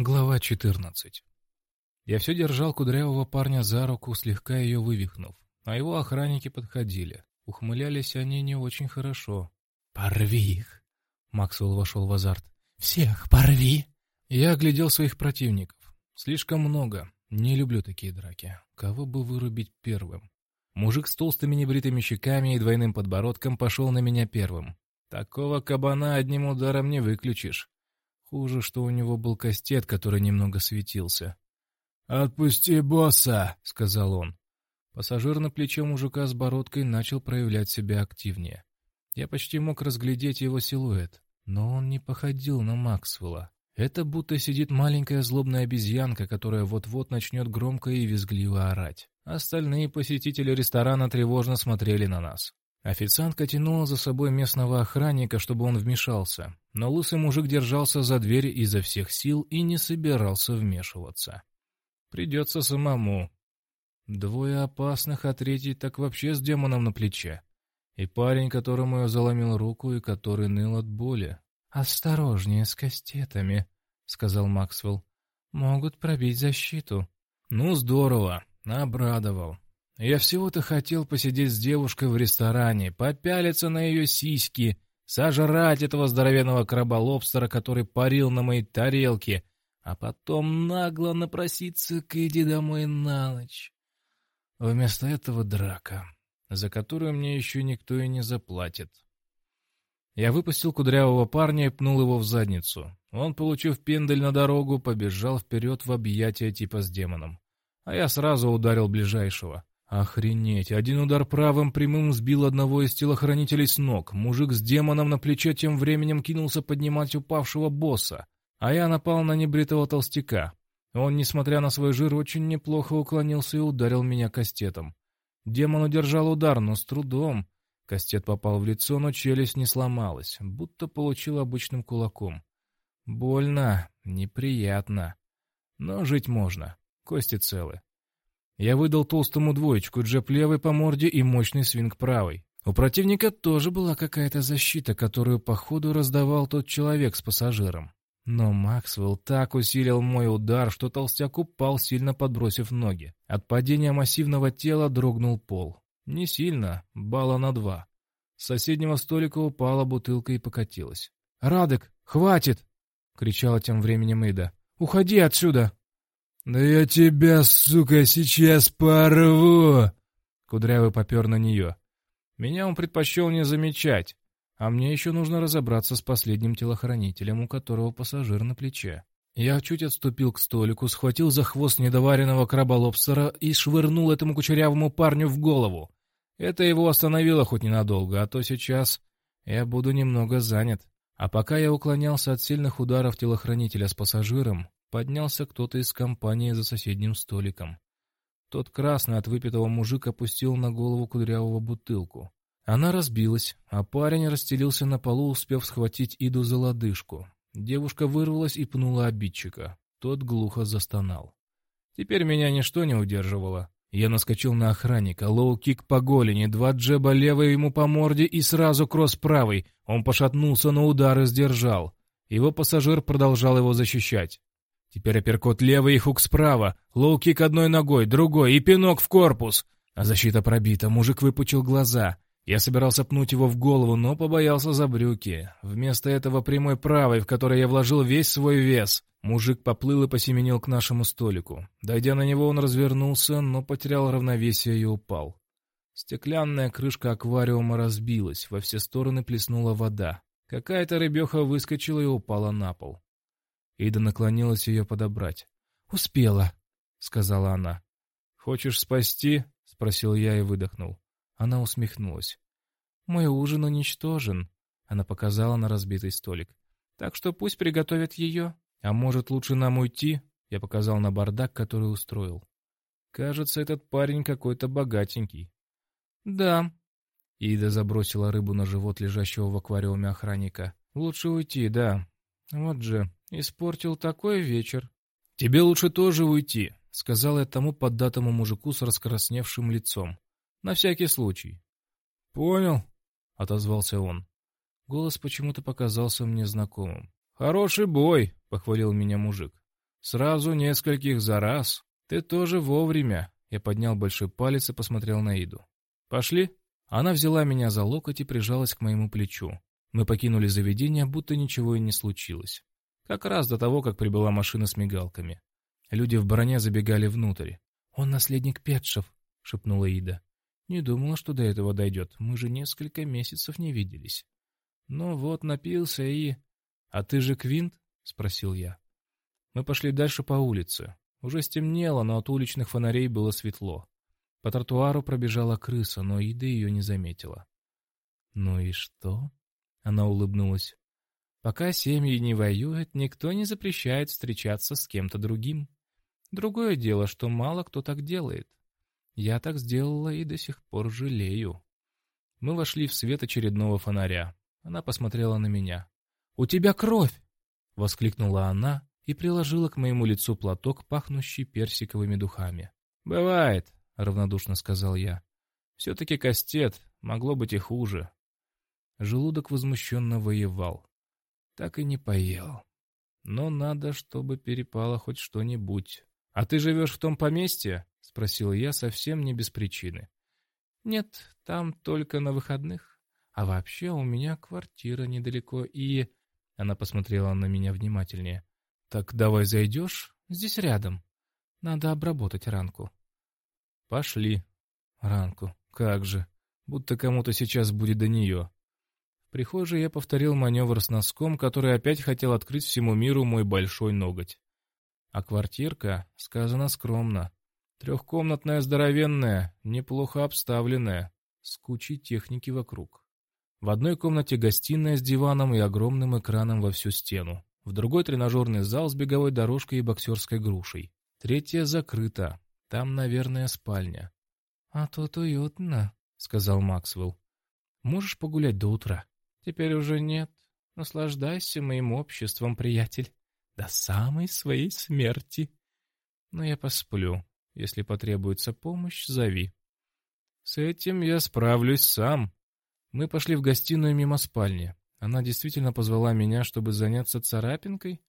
Глава 14 Я все держал кудрявого парня за руку, слегка ее вывихнув, а его охранники подходили. Ухмылялись они не очень хорошо. «Порви их!» Максвелл вошел в азарт. «Всех порви!» Я оглядел своих противников. Слишком много. Не люблю такие драки. Кого бы вырубить первым? Мужик с толстыми небритыми щеками и двойным подбородком пошел на меня первым. Такого кабана одним ударом не выключишь. Хуже, что у него был кастет, который немного светился. «Отпусти босса!» — сказал он. Пассажир на плече мужика с бородкой начал проявлять себя активнее. Я почти мог разглядеть его силуэт, но он не походил на Максвелла. Это будто сидит маленькая злобная обезьянка, которая вот-вот начнет громко и визгливо орать. Остальные посетители ресторана тревожно смотрели на нас. Официантка тянула за собой местного охранника, чтобы он вмешался, но лысый мужик держался за дверь изо всех сил и не собирался вмешиваться. Придется самому. Двое опасных, а третий так вообще с демоном на плече. И парень, которому я заломил руку и который ныл от боли. «Осторожнее с кастетами», — сказал Максвелл. «Могут пробить защиту». «Ну, здорово», — обрадовал. Я всего-то хотел посидеть с девушкой в ресторане, попялиться на ее сиськи, сожрать этого здоровенного краба-лобстера, который парил на моей тарелке, а потом нагло напроситься к Иди домой на ночь. Вместо этого драка, за которую мне еще никто и не заплатит. Я выпустил кудрявого парня и пнул его в задницу. Он, получив пендель на дорогу, побежал вперед в объятия типа с демоном. А я сразу ударил ближайшего. Охренеть! Один удар правым прямым сбил одного из телохранителей с ног. Мужик с демоном на плече тем временем кинулся поднимать упавшего босса. А я напал на небритого толстяка. Он, несмотря на свой жир, очень неплохо уклонился и ударил меня кастетом. Демон удержал удар, но с трудом. Кастет попал в лицо, но челюсть не сломалась, будто получил обычным кулаком. Больно, неприятно. Но жить можно. Кости целы. Я выдал толстому двоечку, джеб левой по морде и мощный свинг правой. У противника тоже была какая-то защита, которую по ходу раздавал тот человек с пассажиром. Но Максвелл так усилил мой удар, что толстяк упал, сильно подбросив ноги. От падения массивного тела дрогнул пол. Не сильно, балла на два. С соседнего столика упала бутылка и покатилась. «Радек, хватит!» — кричала тем временем Ида. «Уходи отсюда!» «Да я тебя, сука, сейчас порву!» Кудрявый попер на нее. Меня он предпочел не замечать, а мне еще нужно разобраться с последним телохранителем, у которого пассажир на плече. Я чуть отступил к столику, схватил за хвост недоваренного краба-лобстера и швырнул этому кучерявому парню в голову. Это его остановило хоть ненадолго, а то сейчас я буду немного занят. А пока я уклонялся от сильных ударов телохранителя с пассажиром, Поднялся кто-то из компании за соседним столиком. Тот красный от выпитого мужик опустил на голову кудрявого бутылку. Она разбилась, а парень расстелился на полу, успев схватить Иду за лодыжку. Девушка вырвалась и пнула обидчика. Тот глухо застонал. Теперь меня ничто не удерживало. Я наскочил на охранника, лоу-кик по голени, два джеба левой ему по морде и сразу кросс правой. Он пошатнулся, но удары сдержал. Его пассажир продолжал его защищать. Теперь апперкот левой и хук справа, лоу-кик одной ногой, другой и пинок в корпус. А защита пробита, мужик выпучил глаза. Я собирался пнуть его в голову, но побоялся за брюки. Вместо этого прямой правой, в который я вложил весь свой вес. Мужик поплыл и посеменил к нашему столику. Дойдя на него, он развернулся, но потерял равновесие и упал. Стеклянная крышка аквариума разбилась, во все стороны плеснула вода. Какая-то рыбеха выскочила и упала на пол. Ида наклонилась ее подобрать. «Успела», — сказала она. «Хочешь спасти?» — спросил я и выдохнул. Она усмехнулась. «Мой ужин уничтожен», — она показала на разбитый столик. «Так что пусть приготовят ее. А может, лучше нам уйти?» Я показал на бардак, который устроил. «Кажется, этот парень какой-то богатенький». «Да». Ида забросила рыбу на живот лежащего в аквариуме охранника. «Лучше уйти, да. Вот же, Испортил такой вечер. Тебе лучше тоже уйти, сказал я тому поддатому мужику с раскрасневшим лицом. На всякий случай. Понял, отозвался он. Голос почему-то показался мне знакомым. Хороший бой, похвалил меня мужик. Сразу нескольких за раз. Ты тоже вовремя. Я поднял большой палец и посмотрел на Иду. Пошли? Она взяла меня за локоть и прижалась к моему плечу. Мы покинули заведение, будто ничего и не случилось. Как раз до того, как прибыла машина с мигалками. Люди в броне забегали внутрь. «Он наследник Петшев», — шепнула Ида. «Не думала, что до этого дойдет. Мы же несколько месяцев не виделись». «Ну вот, напился и...» «А ты же Квинт?» — спросил я. Мы пошли дальше по улице. Уже стемнело, но от уличных фонарей было светло. По тротуару пробежала крыса, но Ида ее не заметила. «Ну и что?» — она улыбнулась. «Пока семьи не воюют, никто не запрещает встречаться с кем-то другим. Другое дело, что мало кто так делает. Я так сделала и до сих пор жалею». Мы вошли в свет очередного фонаря. Она посмотрела на меня. «У тебя кровь!» — воскликнула она и приложила к моему лицу платок, пахнущий персиковыми духами. «Бывает», — равнодушно сказал я. «Все-таки кастет, могло быть и хуже». Желудок возмущенно воевал. Так и не поел. Но надо, чтобы перепало хоть что-нибудь. «А ты живешь в том поместье?» — спросил я совсем не без причины. «Нет, там только на выходных. А вообще у меня квартира недалеко и...» Она посмотрела на меня внимательнее. «Так давай зайдешь? Здесь рядом. Надо обработать ранку». «Пошли». «Ранку. Как же. Будто кому-то сейчас будет до нее». В прихожей я повторил маневр с носком, который опять хотел открыть всему миру мой большой ноготь. А квартирка, сказано скромно, трехкомнатная здоровенная, неплохо обставленная, с кучей техники вокруг. В одной комнате гостиная с диваном и огромным экраном во всю стену. В другой тренажерный зал с беговой дорожкой и боксерской грушей. Третья закрыта. Там, наверное, спальня. — А тут уютно, — сказал Максвелл. — Можешь погулять до утра? — Теперь уже нет. Наслаждайся моим обществом, приятель. До самой своей смерти. Но я посплю. Если потребуется помощь, зови. С этим я справлюсь сам. Мы пошли в гостиную мимо спальни. Она действительно позвала меня, чтобы заняться царапинкой?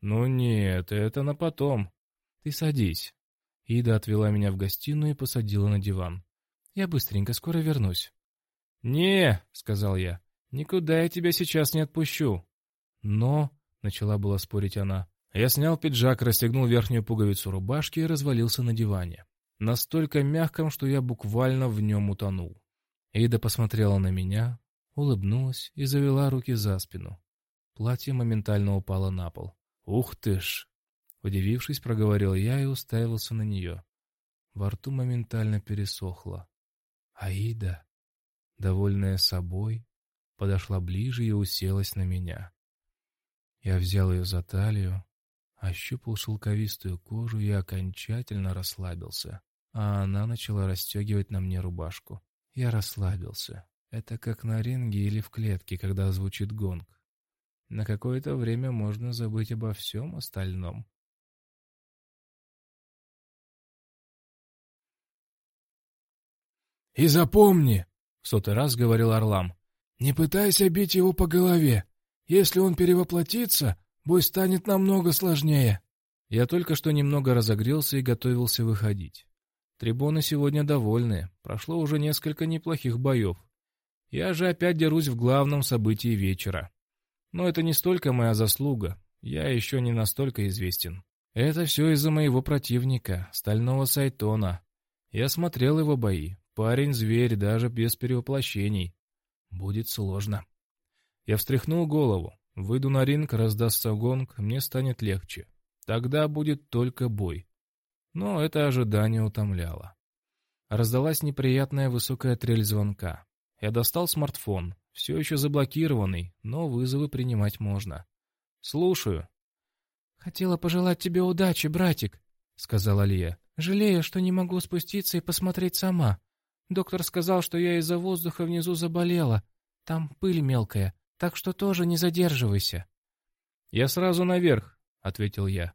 Ну нет, это на потом. Ты садись. Ида отвела меня в гостиную и посадила на диван. Я быстренько, скоро вернусь. «Не», — сказал я, — «никуда я тебя сейчас не отпущу». «Но», — начала была спорить она, — я снял пиджак, расстегнул верхнюю пуговицу рубашки и развалился на диване. Настолько мягком, что я буквально в нем утонул. Эйда посмотрела на меня, улыбнулась и завела руки за спину. Платье моментально упало на пол. «Ух ты ж!» Удивившись, проговорил я и уставился на нее. Во рту моментально пересохло. Аида, довольная собой, подошла ближе и уселась на меня. Я взял ее за талию, ощупал шелковистую кожу и окончательно расслабился, а она начала расстегивать на мне рубашку. Я расслабился. Это как на ринге или в клетке, когда звучит гонг. На какое-то время можно забыть обо всем остальном. «И запомни», — в сотый раз говорил Орлам, — «не пытайся бить его по голове. Если он перевоплотится, бой станет намного сложнее». Я только что немного разогрелся и готовился выходить. Трибуны сегодня довольны, прошло уже несколько неплохих боев. Я же опять дерусь в главном событии вечера. Но это не столько моя заслуга, я еще не настолько известен. Это все из-за моего противника, Стального Сайтона. Я смотрел его бои. Парень-зверь, даже без перевоплощений. Будет сложно. Я встряхнул голову. Выйду на ринг, раздастся гонг, мне станет легче. Тогда будет только бой но это ожидание утомляло. Раздалась неприятная высокая трель звонка. Я достал смартфон, все еще заблокированный, но вызовы принимать можно. «Слушаю». «Хотела пожелать тебе удачи, братик», — сказала Лия. «Жалею, что не могу спуститься и посмотреть сама. Доктор сказал, что я из-за воздуха внизу заболела. Там пыль мелкая, так что тоже не задерживайся». «Я сразу наверх», — ответил я.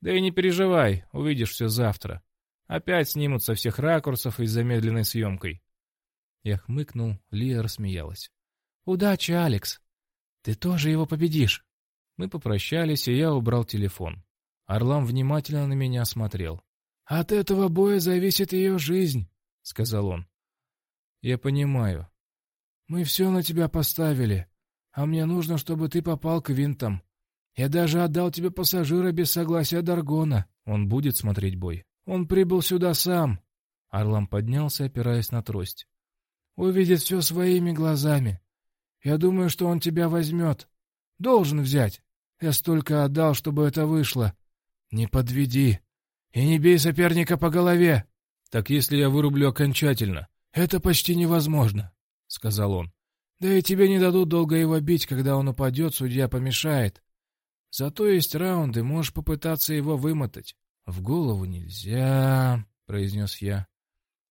Да и не переживай, увидишь все завтра. Опять снимут со всех ракурсов и с замедленной съемкой. Я хмыкнул, Лия рассмеялась. «Удачи, Алекс! Ты тоже его победишь!» Мы попрощались, и я убрал телефон. Орлам внимательно на меня смотрел. «От этого боя зависит ее жизнь», — сказал он. «Я понимаю. Мы все на тебя поставили, а мне нужно, чтобы ты попал к винтам. Я даже отдал тебе пассажира без согласия Даргона. Он будет смотреть бой. Он прибыл сюда сам». Орлам поднялся, опираясь на трость. «Увидит все своими глазами. Я думаю, что он тебя возьмет. Должен взять. Я столько отдал, чтобы это вышло. Не подведи. И не бей соперника по голове. Так если я вырублю окончательно? Это почти невозможно, — сказал он. Да и тебе не дадут долго его бить, когда он упадет, судья помешает. Зато есть раунды, можешь попытаться его вымотать. В голову нельзя, — произнес я.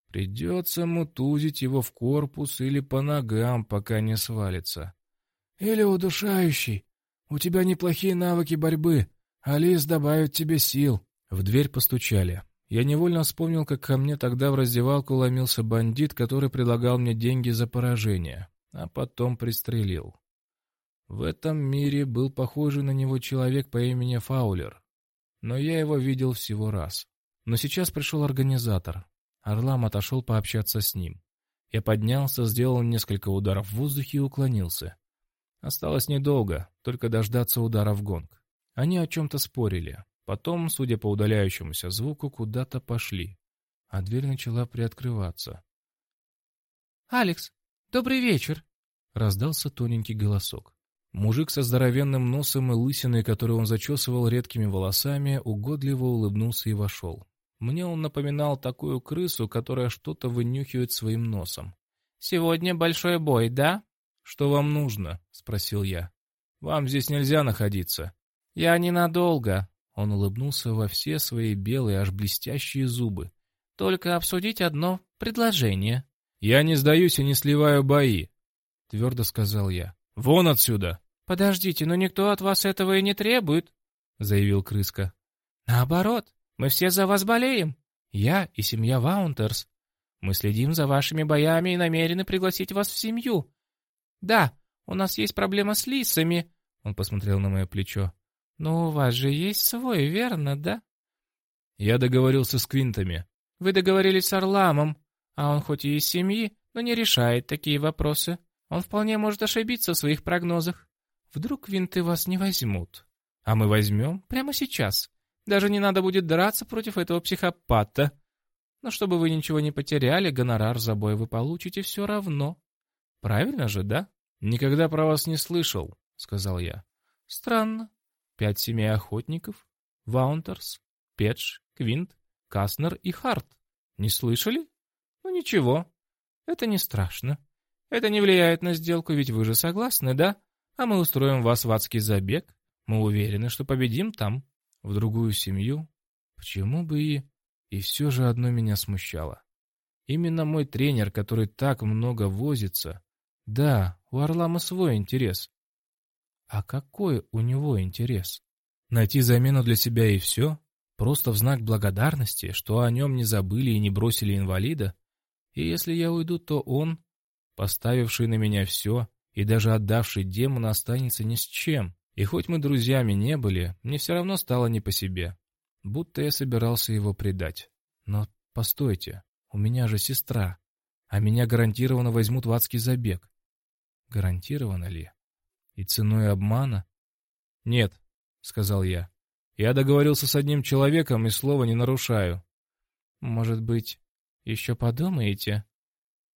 Придется мутузить его в корпус или по ногам, пока не свалится. Или удушающий. У тебя неплохие навыки борьбы. Алис добавит тебе сил. В дверь постучали. Я невольно вспомнил, как ко мне тогда в раздевалку ломился бандит, который предлагал мне деньги за поражение, а потом пристрелил. В этом мире был похожий на него человек по имени Фаулер, но я его видел всего раз. Но сейчас пришел организатор. Орлам отошел пообщаться с ним. Я поднялся, сделал несколько ударов в воздухе и уклонился. Осталось недолго, только дождаться удара в гонг. Они о чем-то спорили. Потом, судя по удаляющемуся звуку, куда-то пошли. А дверь начала приоткрываться. «Алекс, добрый вечер!» — раздался тоненький голосок. Мужик со здоровенным носом и лысиной, который он зачесывал редкими волосами, угодливо улыбнулся и вошел. Мне он напоминал такую крысу, которая что-то вынюхивает своим носом. «Сегодня большой бой, да?» «Что вам нужно?» — спросил я. «Вам здесь нельзя находиться». «Я ненадолго», — он улыбнулся во все свои белые, аж блестящие зубы. «Только обсудить одно предложение». «Я не сдаюсь и не сливаю бои», — твердо сказал я. «Вон отсюда!» «Подождите, но никто от вас этого и не требует», — заявил крыска. «Наоборот, мы все за вас болеем. Я и семья Ваунтерс. Мы следим за вашими боями и намерены пригласить вас в семью. Да, у нас есть проблема с лисами. Он посмотрел на мое плечо. Но у вас же есть свой, верно, да? Я договорился с Квинтами. Вы договорились с Орламом, а он хоть и из семьи, но не решает такие вопросы. Он вполне может ошибиться в своих прогнозах. Вдруг винты вас не возьмут. А мы возьмем прямо сейчас. Даже не надо будет драться против этого психопата. Но чтобы вы ничего не потеряли, гонорар за бой вы получите все равно. Правильно же, да? Никогда про вас не слышал, сказал я. Странно. Пять семей охотников. Ваунтерс, Педж, Квинт, Каснер и Харт. Не слышали? Ну ничего. Это не страшно. Это не влияет на сделку, ведь вы же согласны, да? А мы устроим вас в адский забег. Мы уверены, что победим там. В другую семью? Почему бы и... И все же одно меня смущало. Именно мой тренер, который так много возится, да, у Орлама свой интерес. А какой у него интерес? Найти замену для себя и все? Просто в знак благодарности, что о нем не забыли и не бросили инвалида? И если я уйду, то он, поставивший на меня все и даже отдавший демона, останется ни с чем. И хоть мы друзьями не были, мне все равно стало не по себе. Будто я собирался его предать. Но постойте, у меня же сестра, а меня гарантированно возьмут в адский забег. Гарантированно ли? И ценой обмана? Нет, сказал я. Я договорился с одним человеком и слова не нарушаю. Может быть, еще подумаете?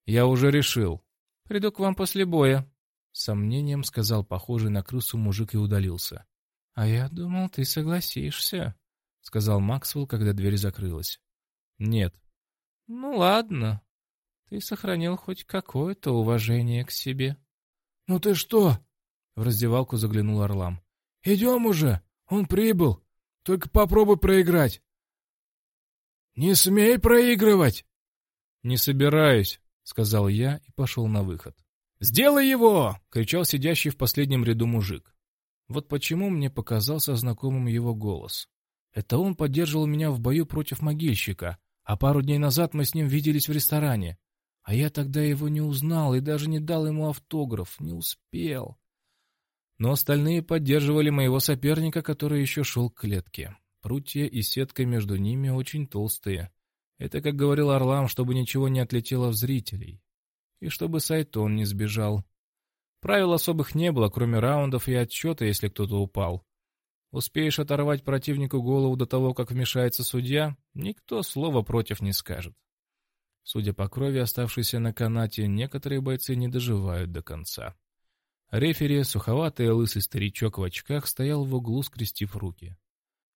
Я уже решил. Приду к вам после боя. С сомнением сказал похожий на крысу мужик и удалился. А я думал, ты согласишься, сказал Максвелл, когда дверь закрылась. Нет. Ну ладно. Ты сохранил хоть какое-то уважение к себе. «Ну ты что?» — в раздевалку заглянул Орлам. «Идем уже! Он прибыл! Только попробуй проиграть!» «Не смей проигрывать!» «Не собираюсь», — сказал я и пошел на выход. «Сделай его!» — кричал сидящий в последнем ряду мужик. Вот почему мне показался знакомым его голос. Это он поддерживал меня в бою против могильщика, а пару дней назад мы с ним виделись в ресторане. А я тогда его не узнал и даже не дал ему автограф, не успел. Но остальные поддерживали моего соперника, который еще шел к клетке. Прутья и сетка между ними очень толстые. Это, как говорил Орлам, чтобы ничего не отлетело в зрителей. И чтобы Сайтон не сбежал. Правил особых не было, кроме раундов и отчета, если кто-то упал. Успеешь оторвать противнику голову до того, как вмешается судья, никто слова против не скажет. Судя по крови, оставшейся на канате, некоторые бойцы не доживают до конца. Рефери, суховатый лысый старичок в очках, стоял в углу, скрестив руки.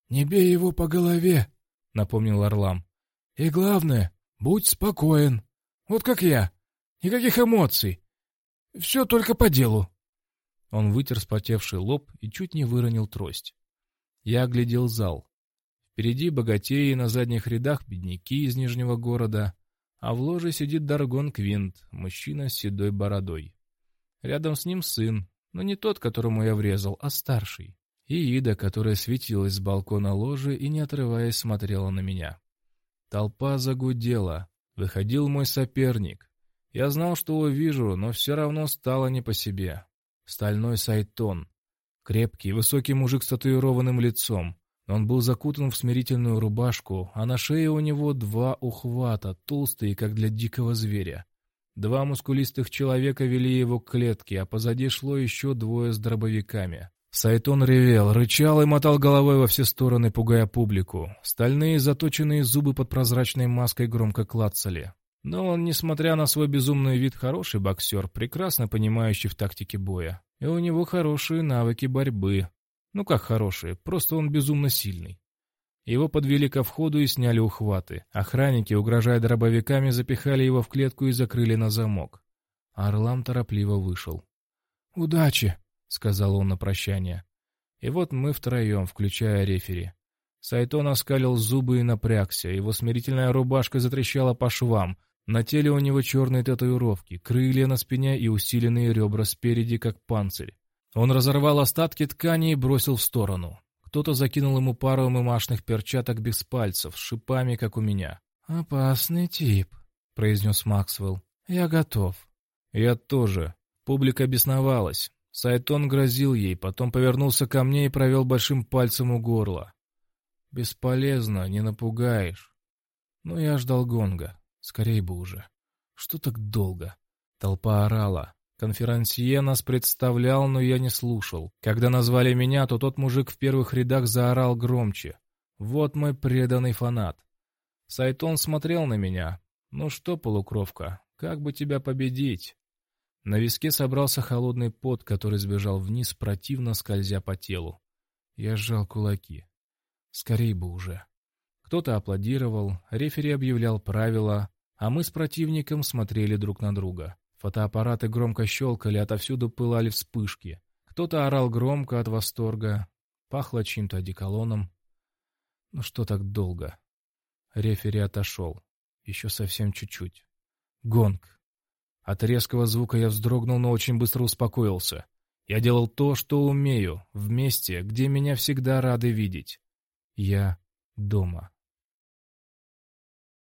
«Не бей его по голове», — напомнил Орлам. «И главное, будь спокоен. Вот как я. Никаких эмоций. Все только по делу». Он вытер спотевший лоб и чуть не выронил трость. Я оглядел зал. Впереди богатеи, на задних рядах бедняки из Нижнего города, а в ложе сидит Даргон Квинт, мужчина с седой бородой. Рядом с ним сын, но не тот, которому я врезал, а старший и Ида, которая светилась с балкона ложи и, не отрываясь, смотрела на меня. Толпа загудела. Выходил мой соперник. Я знал, что увижу, но все равно стало не по себе. Стальной Сайтон. Крепкий, высокий мужик с татуированным лицом. Он был закутан в смирительную рубашку, а на шее у него два ухвата, толстые, как для дикого зверя. Два мускулистых человека вели его к клетке, а позади шло еще двое с дробовиками. Сайтон ревел, рычал и мотал головой во все стороны, пугая публику. Стальные заточенные зубы под прозрачной маской громко клацали. Но он, несмотря на свой безумный вид, хороший боксер, прекрасно понимающий в тактике боя. И у него хорошие навыки борьбы. Ну как хорошие, просто он безумно сильный. Его подвели ко входу и сняли ухваты. Охранники, угрожая дробовиками, запихали его в клетку и закрыли на замок. Орлам торопливо вышел. «Удачи!» — сказал он на прощание. И вот мы втроем, включая рефери. Сайтон оскалил зубы и напрягся, его смирительная рубашка затрещала по швам, на теле у него черные татуировки, крылья на спине и усиленные ребра спереди, как панцирь. Он разорвал остатки ткани и бросил в сторону. Кто-то закинул ему пару мымашных перчаток без пальцев, с шипами, как у меня. «Опасный тип», — произнес Максвелл. «Я готов». «Я тоже». Публика бесновалась. Сайтон грозил ей, потом повернулся ко мне и провел большим пальцем у горла. «Бесполезно, не напугаешь». Но я ждал гонга. Скорей бы уже. Что так долго? Толпа орала. Конферансье нас представлял, но я не слушал. Когда назвали меня, то тот мужик в первых рядах заорал громче. «Вот мой преданный фанат». Сайтон смотрел на меня. «Ну что, полукровка, как бы тебя победить?» На виске собрался холодный пот, который сбежал вниз, противно скользя по телу. Я сжал кулаки. Скорей бы уже. Кто-то аплодировал, рефери объявлял правила, а мы с противником смотрели друг на друга. Фотоаппараты громко щелкали, отовсюду пылали вспышки. Кто-то орал громко от восторга. Пахло чьим-то одеколоном. Ну что так долго? Рефери отошел. Еще совсем чуть-чуть. Гонг. От резкого звука я вздрогнул, но очень быстро успокоился. Я делал то, что умею, в месте, где меня всегда рады видеть. Я дома.